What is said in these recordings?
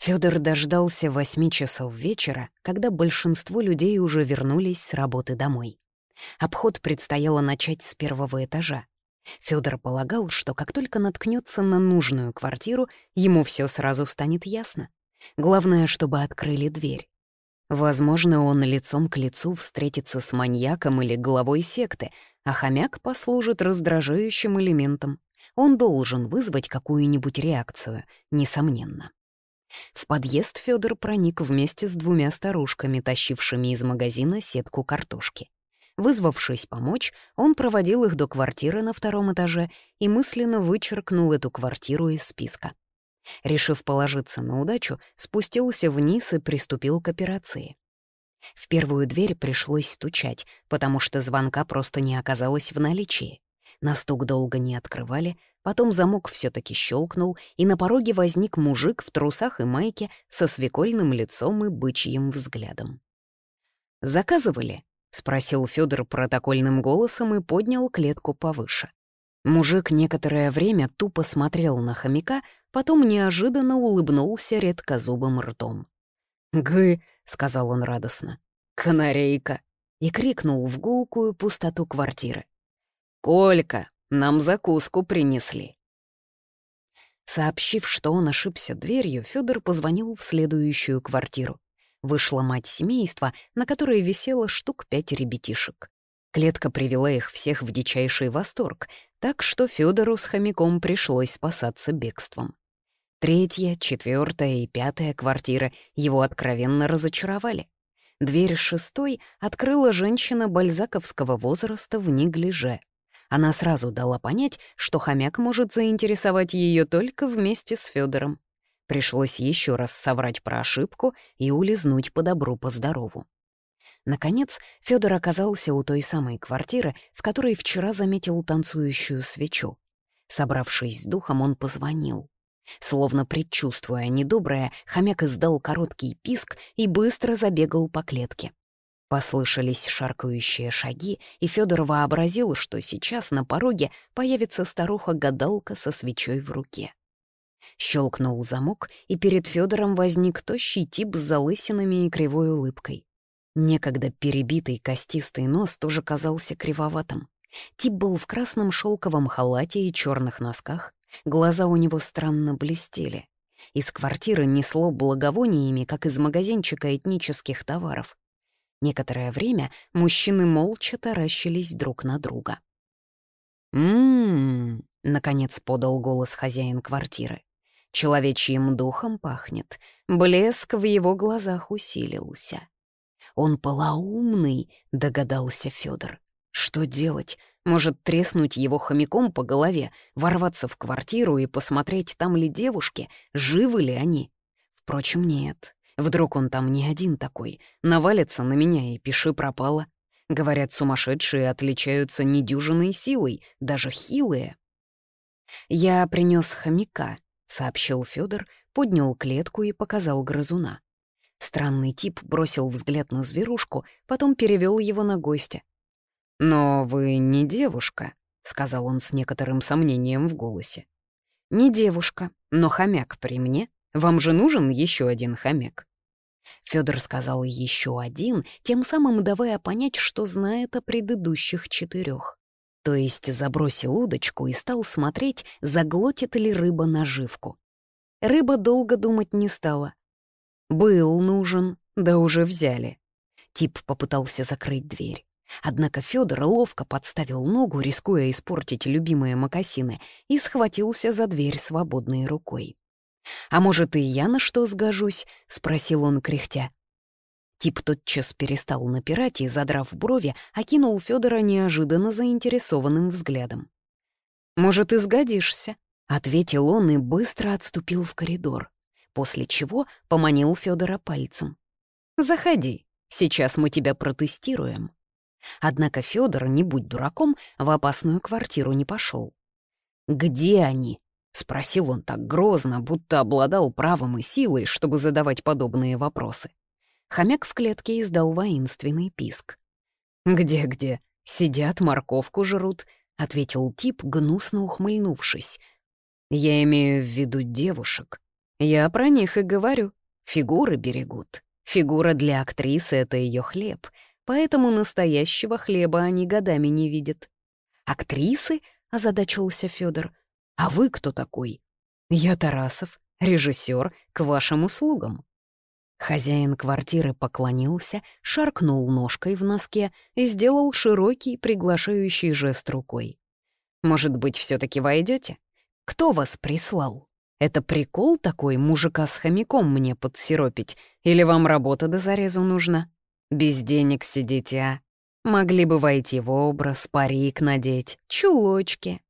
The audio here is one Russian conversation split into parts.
Фёдор дождался восьми часов вечера, когда большинство людей уже вернулись с работы домой. Обход предстояло начать с первого этажа. Фёдор полагал, что как только наткнется на нужную квартиру, ему все сразу станет ясно. Главное, чтобы открыли дверь. Возможно, он лицом к лицу встретится с маньяком или главой секты, а хомяк послужит раздражающим элементом. Он должен вызвать какую-нибудь реакцию, несомненно. В подъезд Федор проник вместе с двумя старушками, тащившими из магазина сетку картошки. Вызвавшись помочь, он проводил их до квартиры на втором этаже и мысленно вычеркнул эту квартиру из списка. Решив положиться на удачу, спустился вниз и приступил к операции. В первую дверь пришлось стучать, потому что звонка просто не оказалось в наличии. На стук долго не открывали, потом замок все таки щелкнул, и на пороге возник мужик в трусах и майке со свекольным лицом и бычьим взглядом. «Заказывали?» — спросил Федор протокольным голосом и поднял клетку повыше. Мужик некоторое время тупо смотрел на хомяка, потом неожиданно улыбнулся редкозубым ртом. «Гы!» — сказал он радостно. «Канарейка!» и крикнул в гулкую пустоту квартиры. «Колька, нам закуску принесли!» Сообщив, что он ошибся дверью, Федор позвонил в следующую квартиру. Вышла мать семейства, на которой висело штук пять ребятишек. Клетка привела их всех в дичайший восторг, так что Федору с хомяком пришлось спасаться бегством. Третья, четвертая и пятая квартиры его откровенно разочаровали. Дверь шестой открыла женщина бальзаковского возраста в неглиже. Она сразу дала понять, что хомяк может заинтересовать ее только вместе с Федором. Пришлось еще раз соврать про ошибку и улизнуть по добру, по здорову. Наконец, Федор оказался у той самой квартиры, в которой вчера заметил танцующую свечу. Собравшись с духом, он позвонил. Словно предчувствуя недоброе, хомяк издал короткий писк и быстро забегал по клетке. Послышались шаркающие шаги, и Федор вообразил, что сейчас на пороге появится старуха-гадалка со свечой в руке. Щелкнул замок, и перед Федором возник тощий тип с залысинами и кривой улыбкой. Некогда перебитый костистый нос тоже казался кривоватым. Тип был в красном шелковом халате и черных носках, глаза у него странно блестели. Из квартиры несло благовониями, как из магазинчика этнических товаров. Некоторое время мужчины молча таращились друг на друга. «М-м-м», наконец подал голос хозяин квартиры. Человечьим духом пахнет, блеск в его глазах усилился. Он полоумный, догадался Федор. Что делать? Может, треснуть его хомяком по голове, ворваться в квартиру и посмотреть, там ли девушки, живы ли они? Впрочем, нет. Вдруг он там не один такой, навалится на меня и пиши пропало. Говорят, сумасшедшие отличаются недюжиной силой, даже хилые. «Я принес хомяка», — сообщил Федор, поднял клетку и показал грызуна. Странный тип бросил взгляд на зверушку, потом перевел его на гостя. «Но вы не девушка», — сказал он с некоторым сомнением в голосе. «Не девушка, но хомяк при мне. Вам же нужен еще один хомяк?» Федор сказал еще один, тем самым давая понять, что знает о предыдущих четырех. То есть забросил удочку и стал смотреть, заглотит ли рыба наживку. Рыба долго думать не стала. «Был нужен, да уже взяли». Тип попытался закрыть дверь. Однако Федор ловко подставил ногу, рискуя испортить любимые мокасины, и схватился за дверь свободной рукой. «А может, и я на что сгожусь?» — спросил он, кряхтя. Тип тотчас перестал напирать и, задрав брови, окинул Федора неожиданно заинтересованным взглядом. «Может, и сгодишься?» — ответил он и быстро отступил в коридор после чего поманил Федора пальцем. «Заходи, сейчас мы тебя протестируем». Однако Федор, не будь дураком, в опасную квартиру не пошел. «Где они?» — спросил он так грозно, будто обладал правом и силой, чтобы задавать подобные вопросы. Хомяк в клетке издал воинственный писк. «Где-где? Сидят, морковку жрут», — ответил тип, гнусно ухмыльнувшись. «Я имею в виду девушек. Я про них и говорю. Фигуры берегут. Фигура для актрисы — это ее хлеб, поэтому настоящего хлеба они годами не видят. «Актрисы?» — озадачился Федор. «А вы кто такой?» «Я Тарасов, режиссер, к вашим услугам». Хозяин квартиры поклонился, шаркнул ножкой в носке и сделал широкий приглашающий жест рукой. «Может быть, все таки войдете? Кто вас прислал? Это прикол такой мужика с хомяком мне подсиропить? Или вам работа до зарезу нужна? Без денег сидите, а? Могли бы войти в образ, парик надеть, чулочки».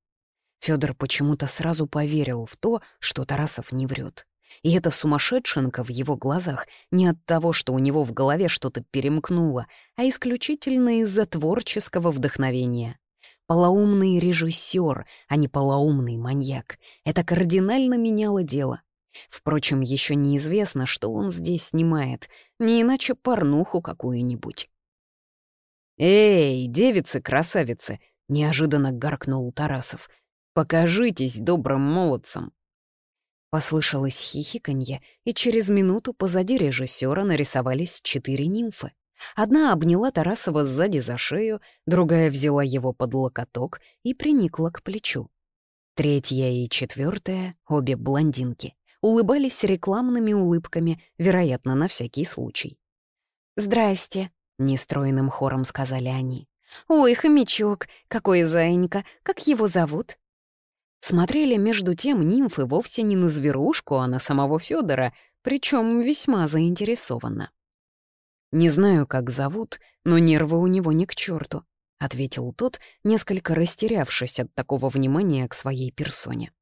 Федор почему-то сразу поверил в то, что Тарасов не врет. И эта сумасшедшенка в его глазах не от того, что у него в голове что-то перемкнуло, а исключительно из-за творческого вдохновения. Полоумный режиссер, а не полоумный маньяк. Это кардинально меняло дело. Впрочем, еще неизвестно, что он здесь снимает, не иначе порнуху какую-нибудь. «Эй, девицы-красавицы!» — неожиданно гаркнул Тарасов. «Покажитесь добрым молодцам!» Послышалось хихиканье, и через минуту позади режиссера нарисовались четыре нимфы. Одна обняла Тарасова сзади за шею, другая взяла его под локоток и приникла к плечу. Третья и четвертая, обе блондинки, улыбались рекламными улыбками, вероятно, на всякий случай. «Здрасте», — нестроенным хором сказали они. «Ой, хомячок, какой заинька, как его зовут?» Смотрели между тем нимфы вовсе не на зверушку, а на самого Федора, причем весьма заинтересованно. «Не знаю, как зовут, но нервы у него не к черту, ответил тот, несколько растерявшись от такого внимания к своей персоне.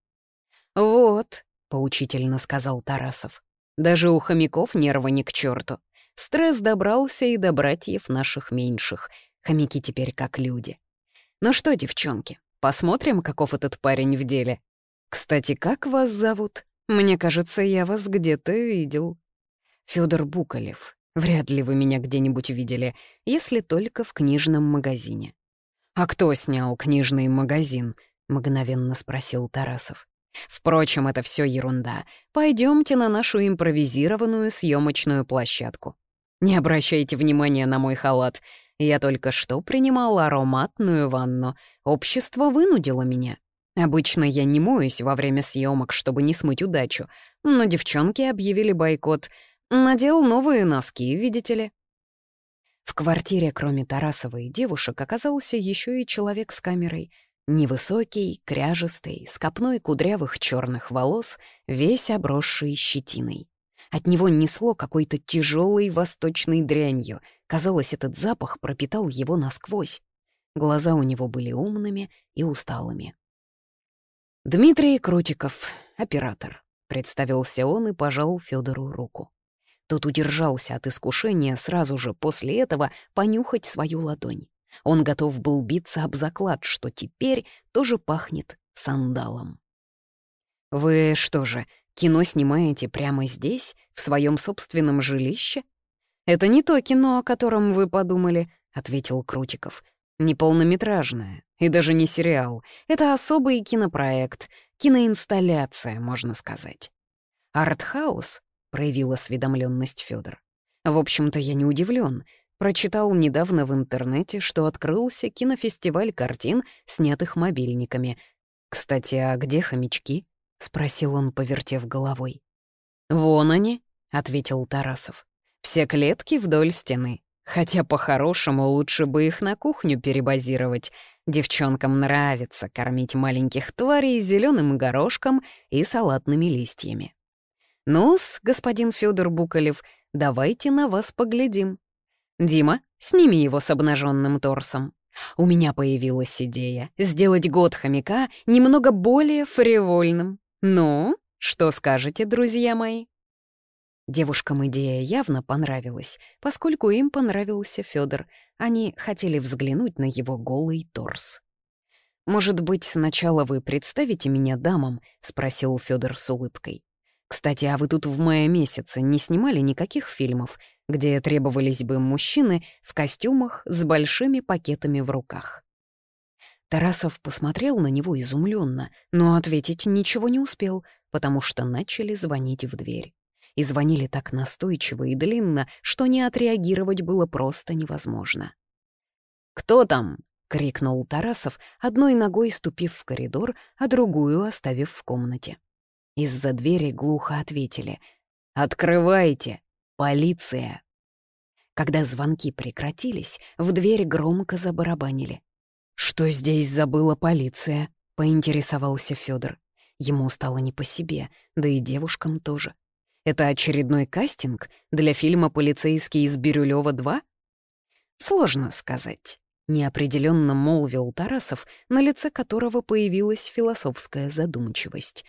«Вот», — поучительно сказал Тарасов, — «даже у хомяков нервы не к черту. Стресс добрался и до братьев наших меньших. Хомяки теперь как люди. Ну что, девчонки, Посмотрим, каков этот парень в деле. Кстати, как вас зовут? Мне кажется, я вас где-то видел. Федор Буколев. Вряд ли вы меня где-нибудь видели, если только в книжном магазине. «А кто снял книжный магазин?» — мгновенно спросил Тарасов. «Впрочем, это все ерунда. Пойдемте на нашу импровизированную съемочную площадку. Не обращайте внимания на мой халат. Я только что принимал ароматную ванну. Общество вынудило меня. Обычно я не моюсь во время съемок, чтобы не смыть удачу, но девчонки объявили бойкот. Надел новые носки, видите ли. В квартире, кроме Тарасова и девушек, оказался еще и человек с камерой. Невысокий, кряжестый, с копной кудрявых черных волос, весь обросший щетиной. От него несло какой-то тяжелой восточной дрянью. Казалось, этот запах пропитал его насквозь. Глаза у него были умными и усталыми. «Дмитрий Крутиков, оператор», — представился он и пожал Федору руку. Тот удержался от искушения сразу же после этого понюхать свою ладонь. Он готов был биться об заклад, что теперь тоже пахнет сандалом. «Вы что же, Кино снимаете прямо здесь, в своем собственном жилище? Это не то кино, о котором вы подумали, ответил Крутиков. Не полнометражное и даже не сериал. Это особый кинопроект, киноинсталляция, можно сказать. Артхаус, проявил осведомленность Федор. В общем-то, я не удивлен. Прочитал недавно в интернете, что открылся кинофестиваль картин, снятых мобильниками. Кстати, а где хомячки? — спросил он, повертев головой. «Вон они», — ответил Тарасов. «Все клетки вдоль стены. Хотя по-хорошему лучше бы их на кухню перебазировать. Девчонкам нравится кормить маленьких тварей зеленым горошком и салатными листьями. Ну-с, господин Федор Буколев, давайте на вас поглядим. Дима, сними его с обнаженным торсом. У меня появилась идея сделать год хомяка немного более фривольным. «Ну, что скажете, друзья мои?» Девушкам идея явно понравилась, поскольку им понравился Федор. Они хотели взглянуть на его голый торс. «Может быть, сначала вы представите меня дамам?» — спросил Федор с улыбкой. «Кстати, а вы тут в мае месяце не снимали никаких фильмов, где требовались бы мужчины в костюмах с большими пакетами в руках?» Тарасов посмотрел на него изумленно, но ответить ничего не успел, потому что начали звонить в дверь. И звонили так настойчиво и длинно, что не отреагировать было просто невозможно. «Кто там?» — крикнул Тарасов, одной ногой ступив в коридор, а другую оставив в комнате. Из-за двери глухо ответили «Открывайте! Полиция!» Когда звонки прекратились, в дверь громко забарабанили. «Что здесь забыла полиция?» — поинтересовался Федор. Ему стало не по себе, да и девушкам тоже. Это очередной кастинг для фильма «Полицейский из Бирюлёва 2»? Сложно сказать. Неопределенно молвил Тарасов, на лице которого появилась философская задумчивость.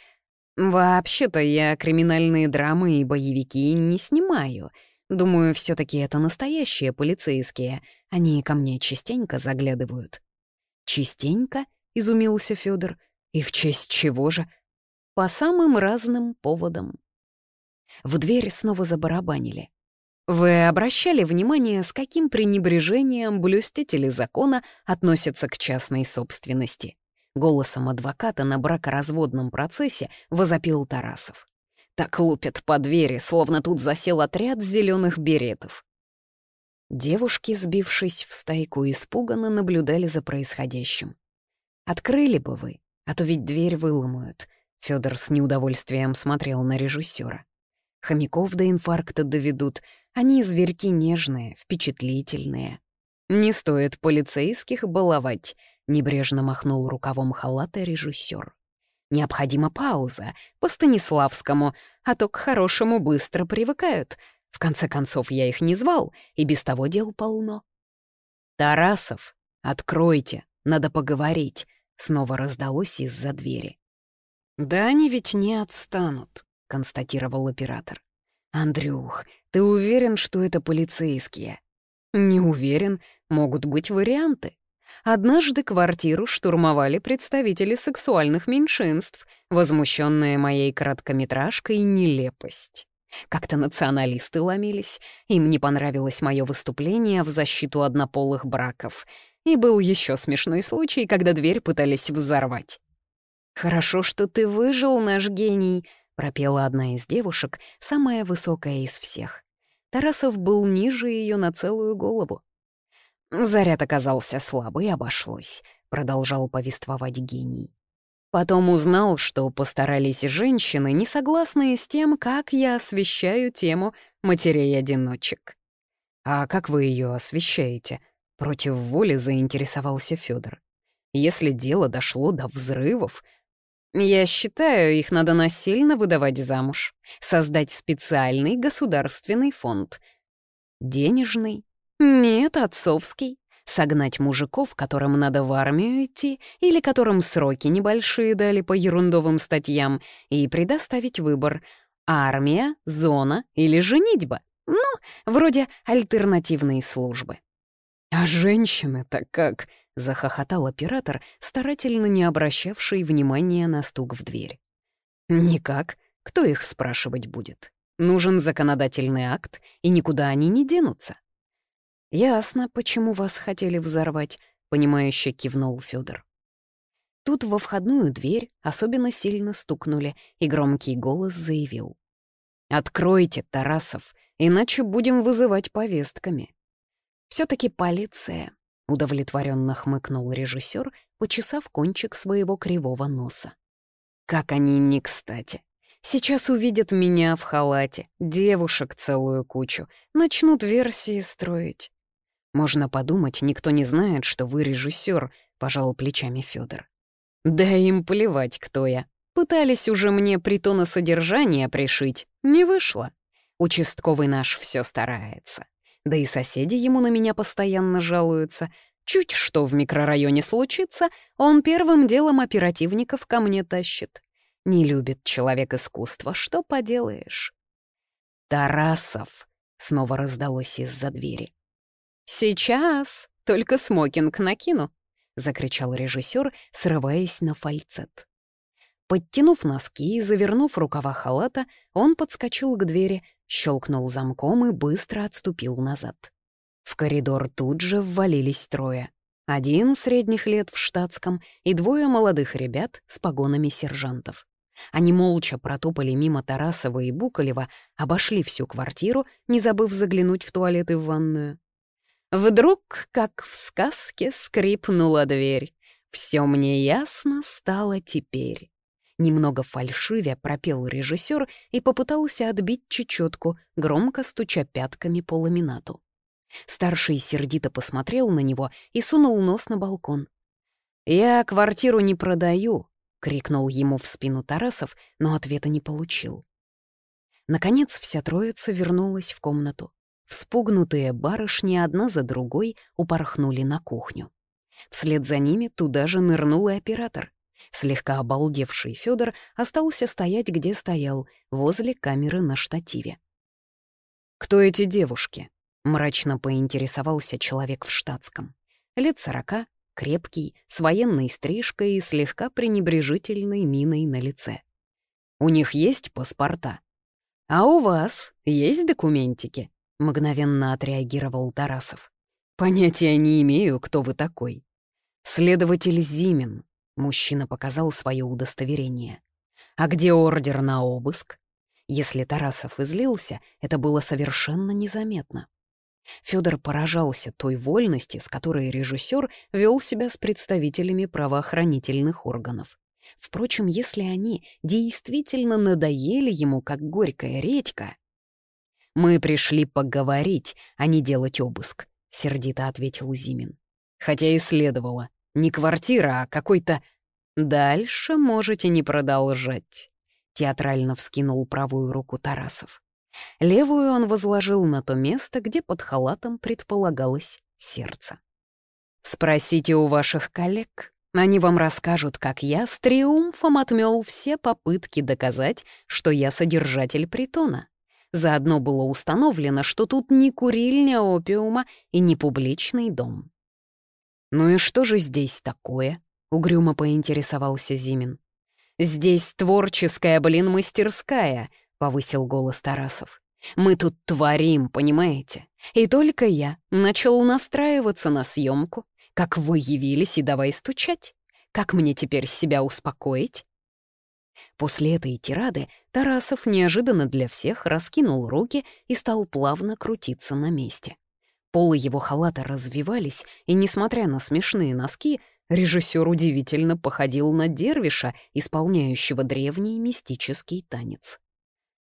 «Вообще-то я криминальные драмы и боевики не снимаю. Думаю, все таки это настоящие полицейские. Они ко мне частенько заглядывают». «Частенько?» — изумился Федор. «И в честь чего же?» «По самым разным поводам». В дверь снова забарабанили. Вы обращали внимание, с каким пренебрежением блюстители закона относятся к частной собственности? Голосом адвоката на бракоразводном процессе возопил Тарасов. Так лупят по двери, словно тут засел отряд зеленых беретов. Девушки, сбившись в стайку, испуганно наблюдали за происходящим. «Открыли бы вы, а то ведь дверь выломают», — Фёдор с неудовольствием смотрел на режиссера. «Хомяков до инфаркта доведут. Они зверьки нежные, впечатлительные. Не стоит полицейских баловать», — небрежно махнул рукавом халата режиссер. «Необходима пауза, по Станиславскому, а то к хорошему быстро привыкают», в конце концов, я их не звал, и без того дел полно. «Тарасов, откройте, надо поговорить», — снова раздалось из-за двери. «Да они ведь не отстанут», — констатировал оператор. «Андрюх, ты уверен, что это полицейские?» «Не уверен, могут быть варианты. Однажды квартиру штурмовали представители сексуальных меньшинств, возмущенные моей короткометражкой «Нелепость». Как-то националисты ломились, им не понравилось мое выступление в защиту однополых браков. И был еще смешной случай, когда дверь пытались взорвать. «Хорошо, что ты выжил, наш гений», — пропела одна из девушек, самая высокая из всех. Тарасов был ниже ее на целую голову. «Заряд оказался слабый, обошлось», — продолжал повествовать гений. Потом узнал, что постарались женщины, не согласные с тем, как я освещаю тему матерей-одиночек. «А как вы ее освещаете?» — против воли заинтересовался Федор. «Если дело дошло до взрывов, я считаю, их надо насильно выдавать замуж, создать специальный государственный фонд. Денежный? Нет, отцовский согнать мужиков, которым надо в армию идти, или которым сроки небольшие дали по ерундовым статьям, и предоставить выбор — армия, зона или женитьба. Ну, вроде альтернативные службы. «А женщины-то как?» — захохотал оператор, старательно не обращавший внимания на стук в дверь. «Никак. Кто их спрашивать будет? Нужен законодательный акт, и никуда они не денутся. «Ясно, почему вас хотели взорвать», — понимающе кивнул Федор. Тут во входную дверь особенно сильно стукнули, и громкий голос заявил. «Откройте, Тарасов, иначе будем вызывать повестками». все таки полиция», — удовлетворенно хмыкнул режиссер, почесав кончик своего кривого носа. «Как они не кстати. Сейчас увидят меня в халате, девушек целую кучу, начнут версии строить. Можно подумать, никто не знает, что вы режиссер, пожал плечами Федор. Да им плевать, кто я. Пытались уже мне притона содержания пришить, не вышло. Участковый наш все старается. Да и соседи ему на меня постоянно жалуются. Чуть что в микрорайоне случится, он первым делом оперативников ко мне тащит. Не любит человек искусства, что поделаешь. «Тарасов!» — снова раздалось из-за двери. «Сейчас! Только смокинг накину!» — закричал режиссер, срываясь на фальцет. Подтянув носки и завернув рукава халата, он подскочил к двери, щелкнул замком и быстро отступил назад. В коридор тут же ввалились трое. один средних лет в штатском и двое молодых ребят с погонами сержантов. Они молча протопали мимо Тарасова и Буколева, обошли всю квартиру, не забыв заглянуть в туалет и в ванную. Вдруг, как в сказке, скрипнула дверь. Все мне ясно стало теперь. Немного фальшивя пропел режиссер и попытался отбить чечетку, громко стуча пятками по ламинату. Старший сердито посмотрел на него и сунул нос на балкон. «Я квартиру не продаю», — крикнул ему в спину Тарасов, но ответа не получил. Наконец вся троица вернулась в комнату. Вспугнутые барышни одна за другой упорхнули на кухню. Вслед за ними туда же нырнул и оператор. Слегка обалдевший Федор остался стоять, где стоял, возле камеры на штативе. «Кто эти девушки?» — мрачно поинтересовался человек в штатском. Лет сорока, крепкий, с военной стрижкой и слегка пренебрежительной миной на лице. «У них есть паспорта?» «А у вас есть документики?» — мгновенно отреагировал Тарасов. «Понятия не имею, кто вы такой». «Следователь Зимин», — мужчина показал свое удостоверение. «А где ордер на обыск?» Если Тарасов излился, это было совершенно незаметно. Федор поражался той вольности, с которой режиссер вел себя с представителями правоохранительных органов. Впрочем, если они действительно надоели ему, как горькая редька... «Мы пришли поговорить, а не делать обыск», — сердито ответил Зимин. «Хотя и следовало. Не квартира, а какой-то...» «Дальше можете не продолжать», — театрально вскинул правую руку Тарасов. Левую он возложил на то место, где под халатом предполагалось сердце. «Спросите у ваших коллег. Они вам расскажут, как я с триумфом отмел все попытки доказать, что я содержатель притона. Заодно было установлено, что тут не курильня опиума и не публичный дом». «Ну и что же здесь такое?» — угрюмо поинтересовался Зимин. «Здесь творческая, блин, мастерская», — повысил голос Тарасов. «Мы тут творим, понимаете? И только я начал настраиваться на съемку, как вы явились и давай стучать. Как мне теперь себя успокоить?» После этой тирады Тарасов неожиданно для всех раскинул руки и стал плавно крутиться на месте. Полы его халата развивались, и, несмотря на смешные носки, режиссер удивительно походил на дервиша, исполняющего древний мистический танец.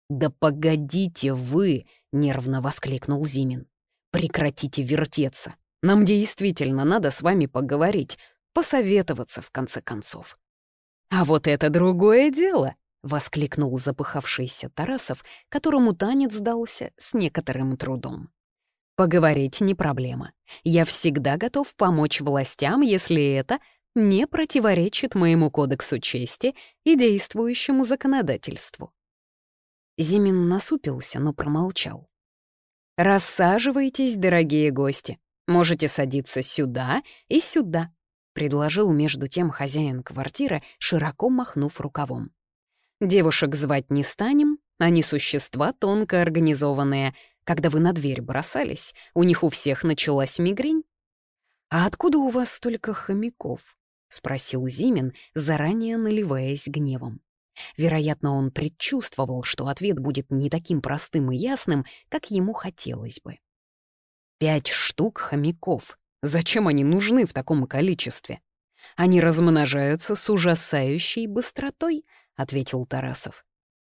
«Да погодите вы!» — нервно воскликнул Зимин. «Прекратите вертеться. Нам действительно надо с вами поговорить, посоветоваться, в конце концов». «А вот это другое дело!» — воскликнул запыхавшийся Тарасов, которому танец дался с некоторым трудом. «Поговорить не проблема. Я всегда готов помочь властям, если это не противоречит моему кодексу чести и действующему законодательству. Зимин насупился, но промолчал. «Рассаживайтесь, дорогие гости. Можете садиться сюда и сюда», — предложил между тем хозяин квартиры, широко махнув рукавом. «Девушек звать не станем, они существа тонко организованные. Когда вы на дверь бросались, у них у всех началась мигрень». «А откуда у вас столько хомяков?» — спросил Зимин, заранее наливаясь гневом. Вероятно, он предчувствовал, что ответ будет не таким простым и ясным, как ему хотелось бы. Пять штук хомяков. Зачем они нужны в таком количестве? Они размножаются с ужасающей быстротой, — ответил Тарасов.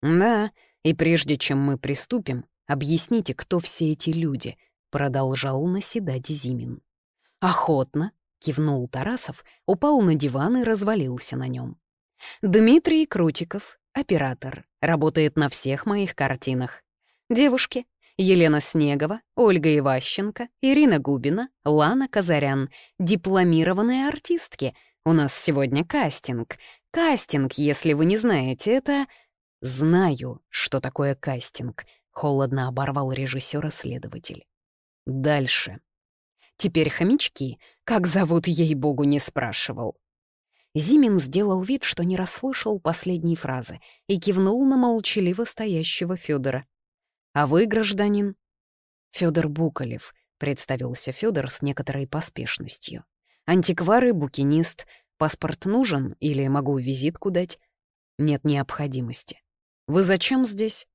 Да, и прежде чем мы приступим, объясните, кто все эти люди, — продолжал наседать Зимин. Охотно, — кивнул Тарасов, упал на диван и развалился на нем. Дмитрий Крутиков, оператор, работает на всех моих картинах. Девушки — Елена Снегова, Ольга Иващенко, Ирина Губина, Лана Казарян, дипломированные артистки. У нас сегодня кастинг. Кастинг, если вы не знаете, это... Знаю, что такое кастинг, — холодно оборвал режиссера-следователь. Дальше. Теперь хомячки, как зовут ей-богу, не спрашивал. Зимин сделал вид, что не расслышал последней фразы, и кивнул на молчаливо стоящего Федора. «А вы, гражданин?» Федор Буколев», — представился Федор с некоторой поспешностью. Антиквар и букинист. Паспорт нужен или могу визитку дать? Нет необходимости. Вы зачем здесь?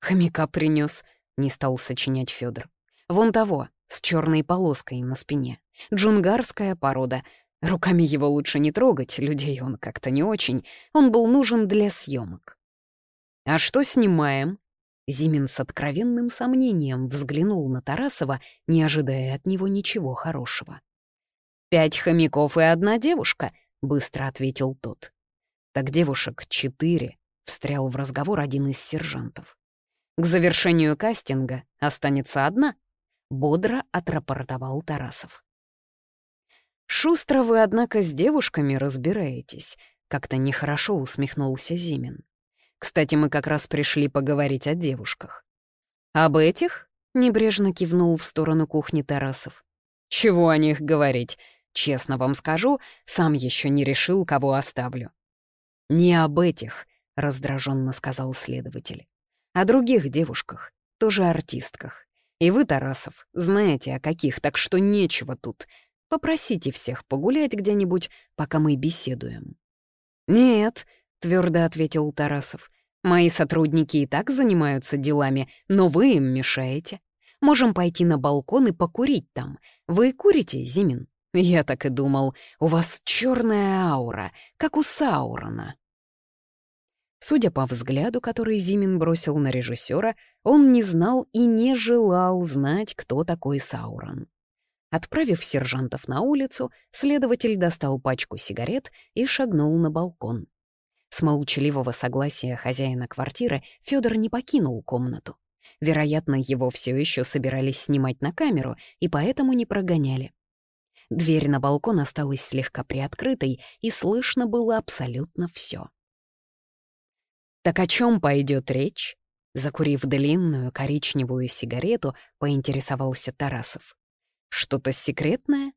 Хомяка принес, не стал сочинять Федор. Вон того, с черной полоской на спине. Джунгарская порода. Руками его лучше не трогать, людей он как-то не очень. Он был нужен для съемок. «А что снимаем?» Зимин с откровенным сомнением взглянул на Тарасова, не ожидая от него ничего хорошего. «Пять хомяков и одна девушка», — быстро ответил тот. «Так девушек четыре», — встрял в разговор один из сержантов. «К завершению кастинга останется одна», — бодро отрапортовал Тарасов. «Шустро вы, однако, с девушками разбираетесь», — как-то нехорошо усмехнулся Зимин. «Кстати, мы как раз пришли поговорить о девушках». «Об этих?» — небрежно кивнул в сторону кухни Тарасов. «Чего о них говорить? Честно вам скажу, сам еще не решил, кого оставлю». «Не об этих», — раздраженно сказал следователь. «О других девушках, тоже артистках. И вы, Тарасов, знаете о каких, так что нечего тут. Попросите всех погулять где-нибудь, пока мы беседуем». «Нет», — твердо ответил Тарасов, «мои сотрудники и так занимаются делами, но вы им мешаете. Можем пойти на балкон и покурить там. Вы курите, Зимин?» Я так и думал, у вас черная аура, как у Саурона. Судя по взгляду, который Зимин бросил на режиссера, он не знал и не желал знать, кто такой Саурон. Отправив сержантов на улицу, следователь достал пачку сигарет и шагнул на балкон. С молчаливого согласия хозяина квартиры Федор не покинул комнату. Вероятно, его все еще собирались снимать на камеру и поэтому не прогоняли. Дверь на балкон осталась слегка приоткрытой, и слышно было абсолютно все. «Так о чем пойдет речь?» Закурив длинную коричневую сигарету, поинтересовался Тарасов. «Что-то секретное?»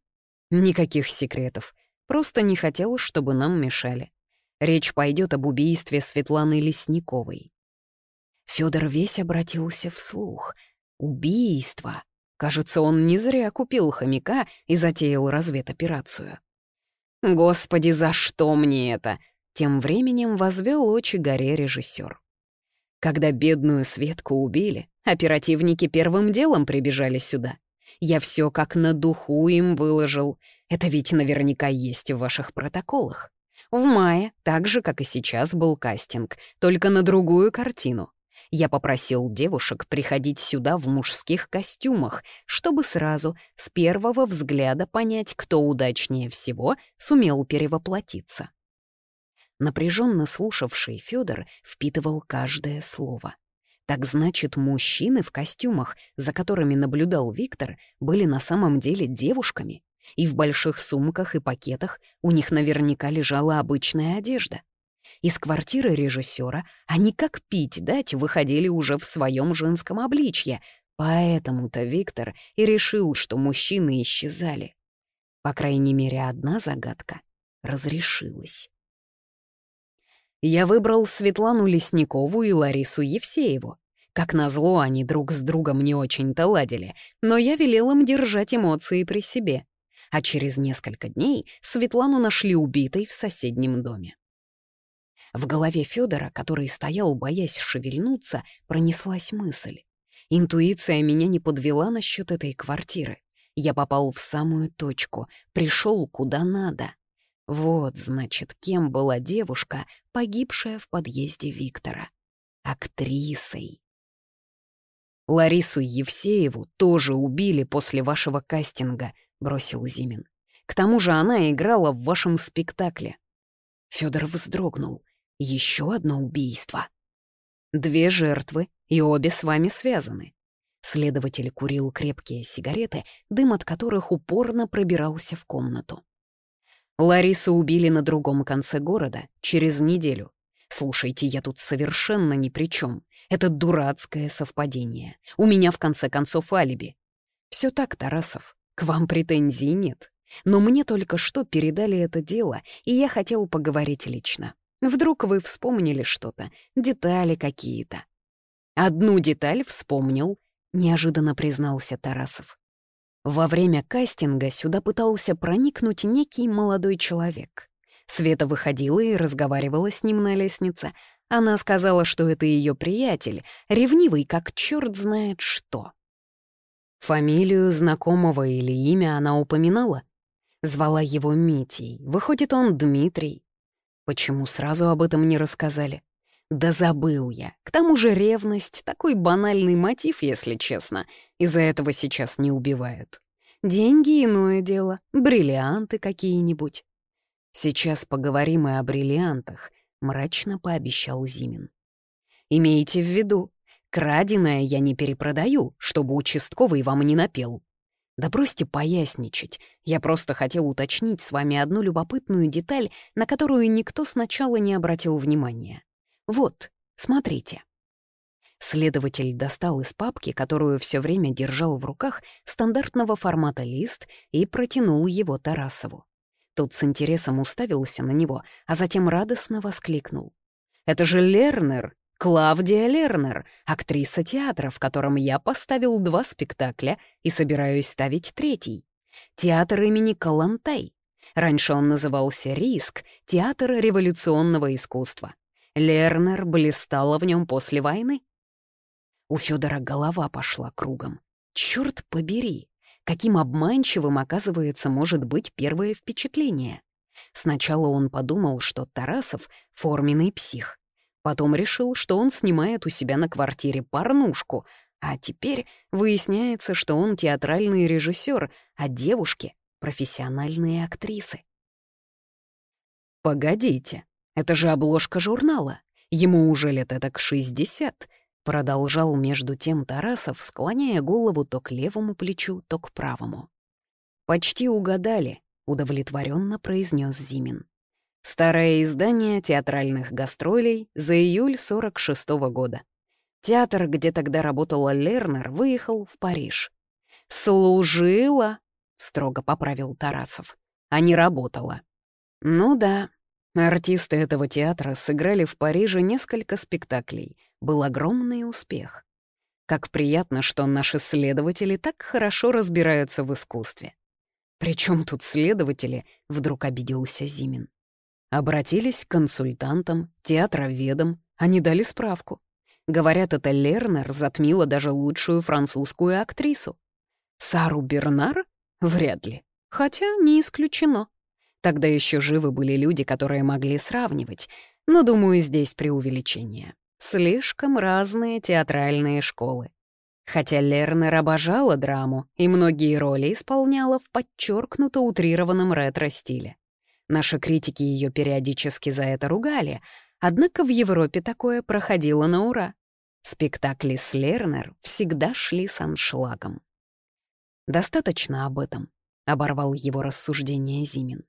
«Никаких секретов. Просто не хотел, чтобы нам мешали. Речь пойдет об убийстве Светланы Лесниковой». Федор весь обратился вслух. «Убийство!» Кажется, он не зря купил хомяка и затеял разведоперацию. «Господи, за что мне это?» Тем временем возвел очи горе режиссер. Когда бедную Светку убили, оперативники первым делом прибежали сюда. Я все как на духу им выложил. Это ведь наверняка есть в ваших протоколах. В мае, так же, как и сейчас, был кастинг, только на другую картину. Я попросил девушек приходить сюда в мужских костюмах, чтобы сразу, с первого взгляда понять, кто удачнее всего сумел перевоплотиться. Напряженно слушавший Федор впитывал каждое слово. Так значит, мужчины в костюмах, за которыми наблюдал Виктор, были на самом деле девушками, и в больших сумках и пакетах у них наверняка лежала обычная одежда. Из квартиры режиссера они как пить дать выходили уже в своем женском обличье, поэтому-то Виктор и решил, что мужчины исчезали. По крайней мере, одна загадка разрешилась. Я выбрал Светлану Лесникову и Ларису Евсееву. Как назло, они друг с другом не очень-то ладили, но я велел им держать эмоции при себе. А через несколько дней Светлану нашли убитой в соседнем доме. В голове Федора, который стоял, боясь шевельнуться, пронеслась мысль. Интуиция меня не подвела насчет этой квартиры. Я попал в самую точку, пришел куда надо. Вот, значит, кем была девушка, погибшая в подъезде Виктора. Актрисой. «Ларису Евсееву тоже убили после вашего кастинга», — бросил Зимин. «К тому же она играла в вашем спектакле». Федор вздрогнул. Еще одно убийство. Две жертвы, и обе с вами связаны. Следователь курил крепкие сигареты, дым от которых упорно пробирался в комнату. Ларису убили на другом конце города, через неделю. Слушайте, я тут совершенно ни при чем. Это дурацкое совпадение. У меня, в конце концов, алиби. Все так, Тарасов, к вам претензий нет. Но мне только что передали это дело, и я хотел поговорить лично. Вдруг вы вспомнили что-то, детали какие-то. Одну деталь вспомнил, неожиданно признался Тарасов. Во время кастинга сюда пытался проникнуть некий молодой человек. Света выходила и разговаривала с ним на лестнице. Она сказала, что это ее приятель, ревнивый, как черт знает что. Фамилию знакомого или имя она упоминала? Звала его Митей. Выходит, он Дмитрий. Почему сразу об этом не рассказали? Да забыл я. К тому же ревность — такой банальный мотив, если честно. Из-за этого сейчас не убивают. Деньги — иное дело, бриллианты какие-нибудь. Сейчас поговорим и о бриллиантах, — мрачно пообещал Зимин. Имейте в виду, краденое я не перепродаю, чтобы участковый вам не напел. Да бросьте поясничать. Я просто хотел уточнить с вами одну любопытную деталь, на которую никто сначала не обратил внимания. Вот, смотрите. Следователь достал из папки, которую все время держал в руках, стандартного формата лист и протянул его Тарасову. Тот с интересом уставился на него, а затем радостно воскликнул. «Это же Лернер! Клавдия Лернер, актриса театра, в котором я поставил два спектакля и собираюсь ставить третий. Театр имени Калантай. Раньше он назывался «Риск», театр революционного искусства. Лернер блистала в нем после войны. У Федора голова пошла кругом. Черт побери, каким обманчивым, оказывается, может быть первое впечатление. Сначала он подумал, что Тарасов — форменный псих. Потом решил, что он снимает у себя на квартире порнушку, а теперь выясняется, что он театральный режиссер, а девушки — профессиональные актрисы. «Погодите, это же обложка журнала. Ему уже лет этак 60», — продолжал между тем Тарасов, склоняя голову то к левому плечу, то к правому. «Почти угадали», — удовлетворенно произнес Зимин. Старое издание театральных гастролей за июль 46 -го года. Театр, где тогда работала Лернер, выехал в Париж. «Служила», — строго поправил Тарасов, — «а не работала». Ну да, артисты этого театра сыграли в Париже несколько спектаклей. Был огромный успех. Как приятно, что наши следователи так хорошо разбираются в искусстве. Причем тут следователи?» — вдруг обиделся Зимин. Обратились к консультантам, театроведам, они дали справку. Говорят, это Лернер затмила даже лучшую французскую актрису. Сару Бернар? Вряд ли. Хотя не исключено. Тогда еще живы были люди, которые могли сравнивать, но, думаю, здесь преувеличение. Слишком разные театральные школы. Хотя Лернер обожала драму и многие роли исполняла в подчеркнуто утрированном ретро-стиле. Наши критики ее периодически за это ругали, однако в Европе такое проходило на ура. Спектакли с Лернер всегда шли с аншлагом. «Достаточно об этом», — оборвал его рассуждение Зимин.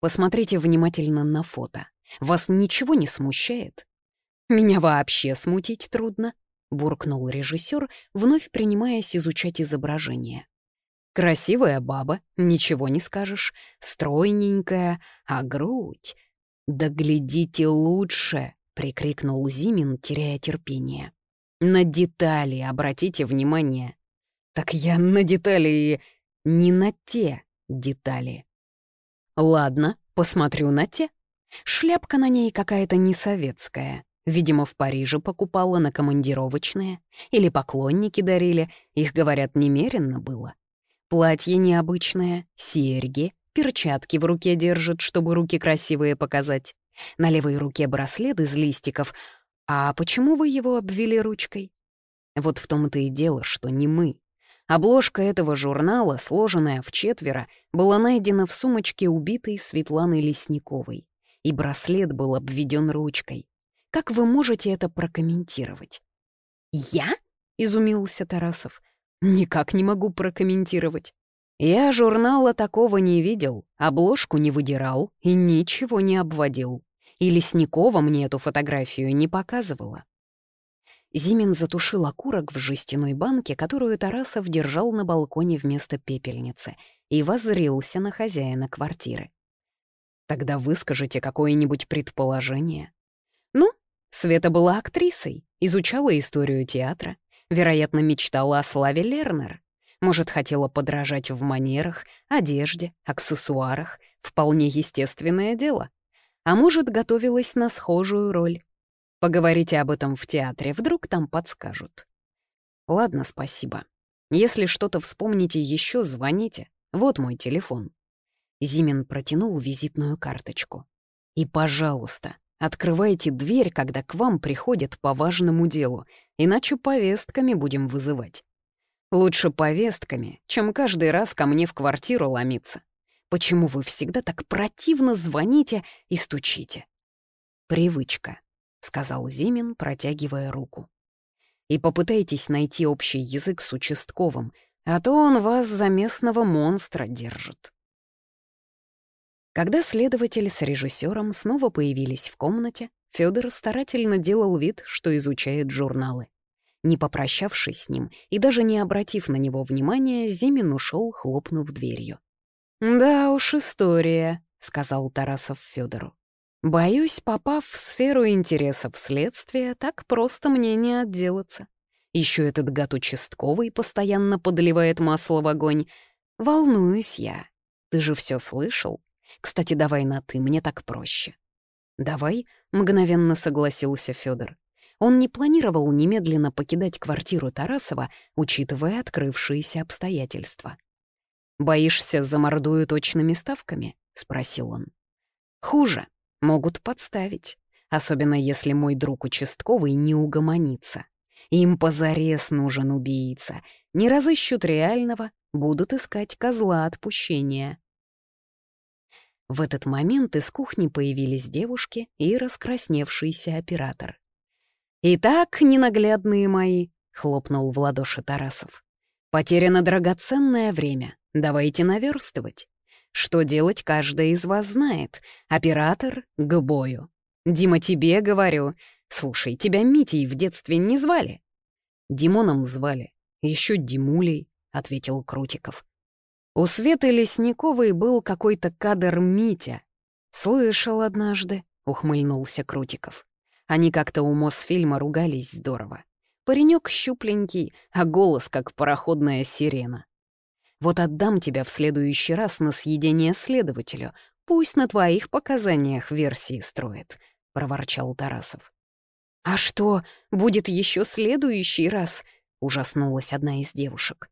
«Посмотрите внимательно на фото. Вас ничего не смущает?» «Меня вообще смутить трудно», — буркнул режиссер, вновь принимаясь изучать изображение. Красивая баба, ничего не скажешь, стройненькая, а грудь... «Да глядите лучше!» — прикрикнул Зимин, теряя терпение. «На детали обратите внимание». «Так я на детали не на те детали». «Ладно, посмотрю на те». Шляпка на ней какая-то не советская. Видимо, в Париже покупала на командировочные. Или поклонники дарили, их, говорят, немеренно было. Платье необычное, серьги, перчатки в руке держит, чтобы руки красивые показать. На левой руке браслет из листиков. А почему вы его обвели ручкой? Вот в том-то и дело, что не мы. Обложка этого журнала, сложенная в четверо, была найдена в сумочке убитой Светланы Лесниковой. И браслет был обведен ручкой. Как вы можете это прокомментировать? «Я?» — изумился Тарасов. Никак не могу прокомментировать. Я журнала такого не видел, обложку не выдирал и ничего не обводил. И Лесникова мне эту фотографию не показывала. Зимин затушил окурок в жестяной банке, которую Тарасов держал на балконе вместо пепельницы, и воззрился на хозяина квартиры. «Тогда выскажите какое-нибудь предположение». «Ну, Света была актрисой, изучала историю театра, Вероятно, мечтала о славе Лернер. Может, хотела подражать в манерах, одежде, аксессуарах. Вполне естественное дело. А может, готовилась на схожую роль. Поговорите об этом в театре, вдруг там подскажут. Ладно, спасибо. Если что-то вспомните еще, звоните. Вот мой телефон. Зимин протянул визитную карточку. И, пожалуйста, открывайте дверь, когда к вам приходят по важному делу, иначе повестками будем вызывать. Лучше повестками, чем каждый раз ко мне в квартиру ломиться. Почему вы всегда так противно звоните и стучите? Привычка, — сказал Зимин, протягивая руку. И попытайтесь найти общий язык с участковым, а то он вас за местного монстра держит. Когда следователь с режиссером снова появились в комнате, Федор старательно делал вид, что изучает журналы. Не попрощавшись с ним и даже не обратив на него внимания, Зимин ушел, хлопнув дверью. «Да уж история», — сказал Тарасов Федору. «Боюсь, попав в сферу интересов следствия, так просто мне не отделаться. Еще этот гад участковый постоянно подливает масло в огонь. Волнуюсь я. Ты же все слышал? Кстати, давай на «ты», мне так проще». «Давай», — мгновенно согласился Федор. Он не планировал немедленно покидать квартиру Тарасова, учитывая открывшиеся обстоятельства. «Боишься, замордую точными ставками?» — спросил он. «Хуже. Могут подставить. Особенно если мой друг участковый не угомонится. Им позарез нужен убийца. Не разыщут реального, будут искать козла отпущения. В этот момент из кухни появились девушки и раскрасневшийся оператор. «Итак, ненаглядные мои», — хлопнул в ладоши Тарасов. «Потеряно драгоценное время. Давайте наверстывать. Что делать, каждый из вас знает. Оператор — к бою. Дима, тебе говорю. Слушай, тебя Митей в детстве не звали?» «Димоном звали. Еще Димулей», — ответил Крутиков. У Светы Лесниковой был какой-то кадр Митя. «Слышал однажды», — ухмыльнулся Крутиков. Они как-то у Мосфильма ругались здорово. Паренек щупленький, а голос как пароходная сирена. Вот отдам тебя в следующий раз на съедение следователю. Пусть на твоих показаниях версии строит», — проворчал Тарасов. «А что, будет еще следующий раз?» — ужаснулась одна из девушек.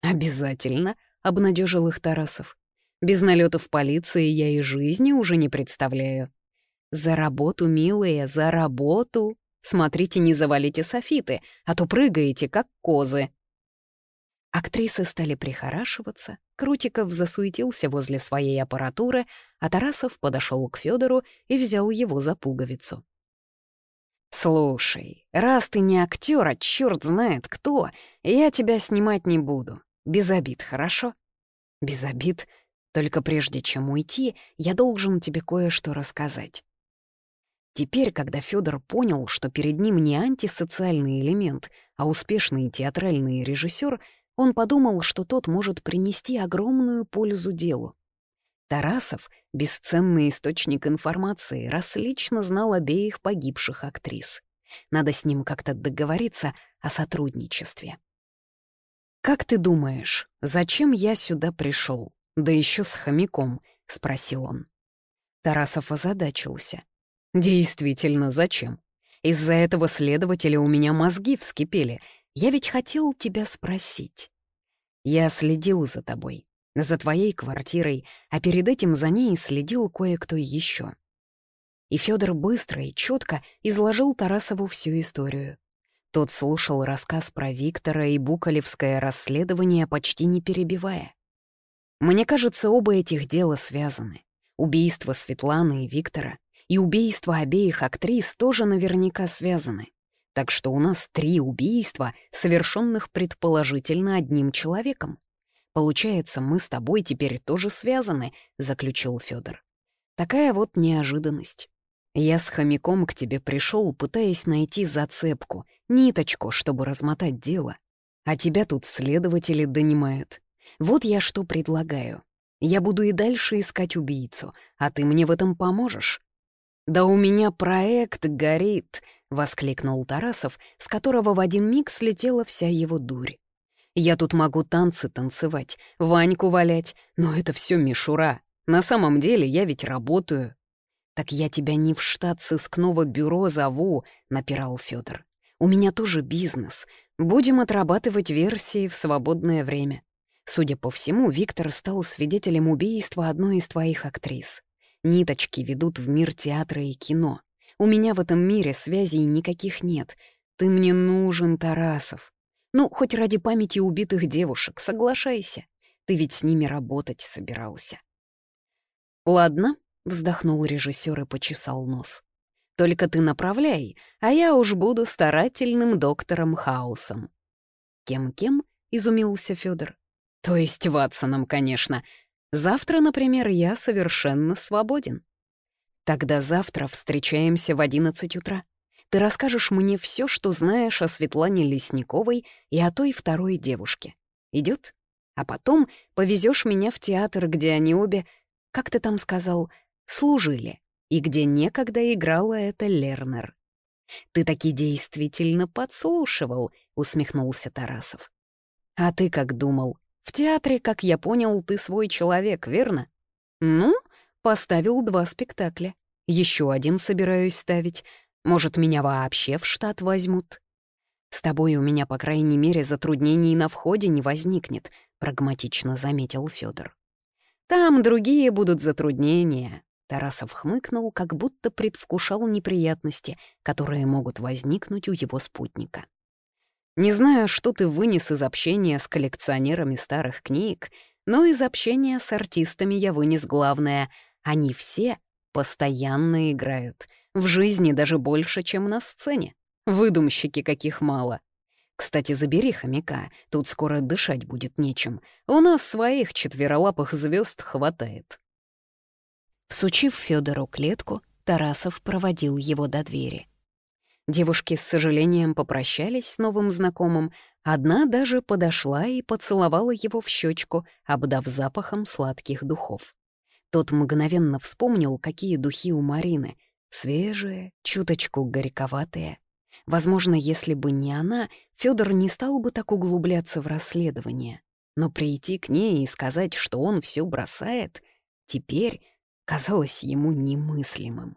«Обязательно», обнадежил их Тарасов. «Без налетов полиции я и жизни уже не представляю». «За работу, милые, за работу! Смотрите, не завалите софиты, а то прыгаете, как козы». Актрисы стали прихорашиваться, Крутиков засуетился возле своей аппаратуры, а Тарасов подошел к Федору и взял его за пуговицу. «Слушай, раз ты не актер, а черт знает кто, я тебя снимать не буду. Без обид, хорошо? Без обид. Только прежде чем уйти, я должен тебе кое-что рассказать. Теперь, когда Федор понял, что перед ним не антисоциальный элемент, а успешный театральный режиссер, он подумал, что тот может принести огромную пользу делу. Тарасов, бесценный источник информации, раз лично знал обеих погибших актрис. Надо с ним как-то договориться о сотрудничестве. «Как ты думаешь, зачем я сюда пришел? Да еще с хомяком?» — спросил он. Тарасов озадачился. «Действительно, зачем? Из-за этого следователя у меня мозги вскипели. Я ведь хотел тебя спросить. Я следил за тобой, за твоей квартирой, а перед этим за ней следил кое-кто еще. И Федор быстро и четко изложил Тарасову всю историю. Тот слушал рассказ про Виктора и Буколевское расследование, почти не перебивая. Мне кажется, оба этих дела связаны. Убийство Светланы и Виктора и убийство обеих актрис тоже наверняка связаны. Так что у нас три убийства, совершенных предположительно одним человеком. Получается, мы с тобой теперь тоже связаны, заключил Федор. Такая вот неожиданность. Я с хомяком к тебе пришел, пытаясь найти зацепку, ниточку, чтобы размотать дело. А тебя тут следователи донимают. Вот я что предлагаю. Я буду и дальше искать убийцу, а ты мне в этом поможешь. «Да у меня проект горит!» — воскликнул Тарасов, с которого в один миг слетела вся его дурь. Я тут могу танцы танцевать, Ваньку валять, но это все мишура. На самом деле я ведь работаю. Так я тебя не в штат сыскного бюро зову, напирал Федор. У меня тоже бизнес. Будем отрабатывать версии в свободное время. Судя по всему, Виктор стал свидетелем убийства одной из твоих актрис. Ниточки ведут в мир театра и кино. У меня в этом мире связей никаких нет. Ты мне нужен, Тарасов. Ну, хоть ради памяти убитых девушек, соглашайся. Ты ведь с ними работать собирался. Ладно, вздохнул режиссер и почесал нос. Только ты направляй, а я уж буду старательным доктором Хаусом. Кем-кем? изумился Федор. То есть Ватсоном, конечно. Завтра, например, я совершенно свободен. Тогда завтра встречаемся в одиннадцать утра. Ты расскажешь мне все, что знаешь о Светлане Лесниковой и о той второй девушке. Идет? А потом повезешь меня в театр, где они обе, как ты там сказал, служили, и где некогда играла эта Лернер. «Ты таки действительно подслушивал», — усмехнулся Тарасов. «А ты как думал? В театре, как я понял, ты свой человек, верно?» «Ну, поставил два спектакля. Еще один собираюсь ставить. Может, меня вообще в штат возьмут? С тобой у меня, по крайней мере, затруднений на входе не возникнет, прагматично заметил Федор. Там другие будут затруднения. Тарасов хмыкнул, как будто предвкушал неприятности, которые могут возникнуть у его спутника. Не знаю, что ты вынес из общения с коллекционерами старых книг, но из общения с артистами я вынес главное — они все постоянно играют — в жизни даже больше, чем на сцене. Выдумщики каких мало. Кстати, забери хомяка, тут скоро дышать будет нечем. У нас своих четверолапых звезд хватает. Всучив Федору клетку, Тарасов проводил его до двери. Девушки с сожалением попрощались с новым знакомым, одна даже подошла и поцеловала его в щечку, обдав запахом сладких духов. Тот мгновенно вспомнил, какие духи у Марины, Свежие, чуточку горьковатые. Возможно, если бы не она, Федор не стал бы так углубляться в расследование. Но прийти к ней и сказать, что он все бросает, теперь казалось ему немыслимым.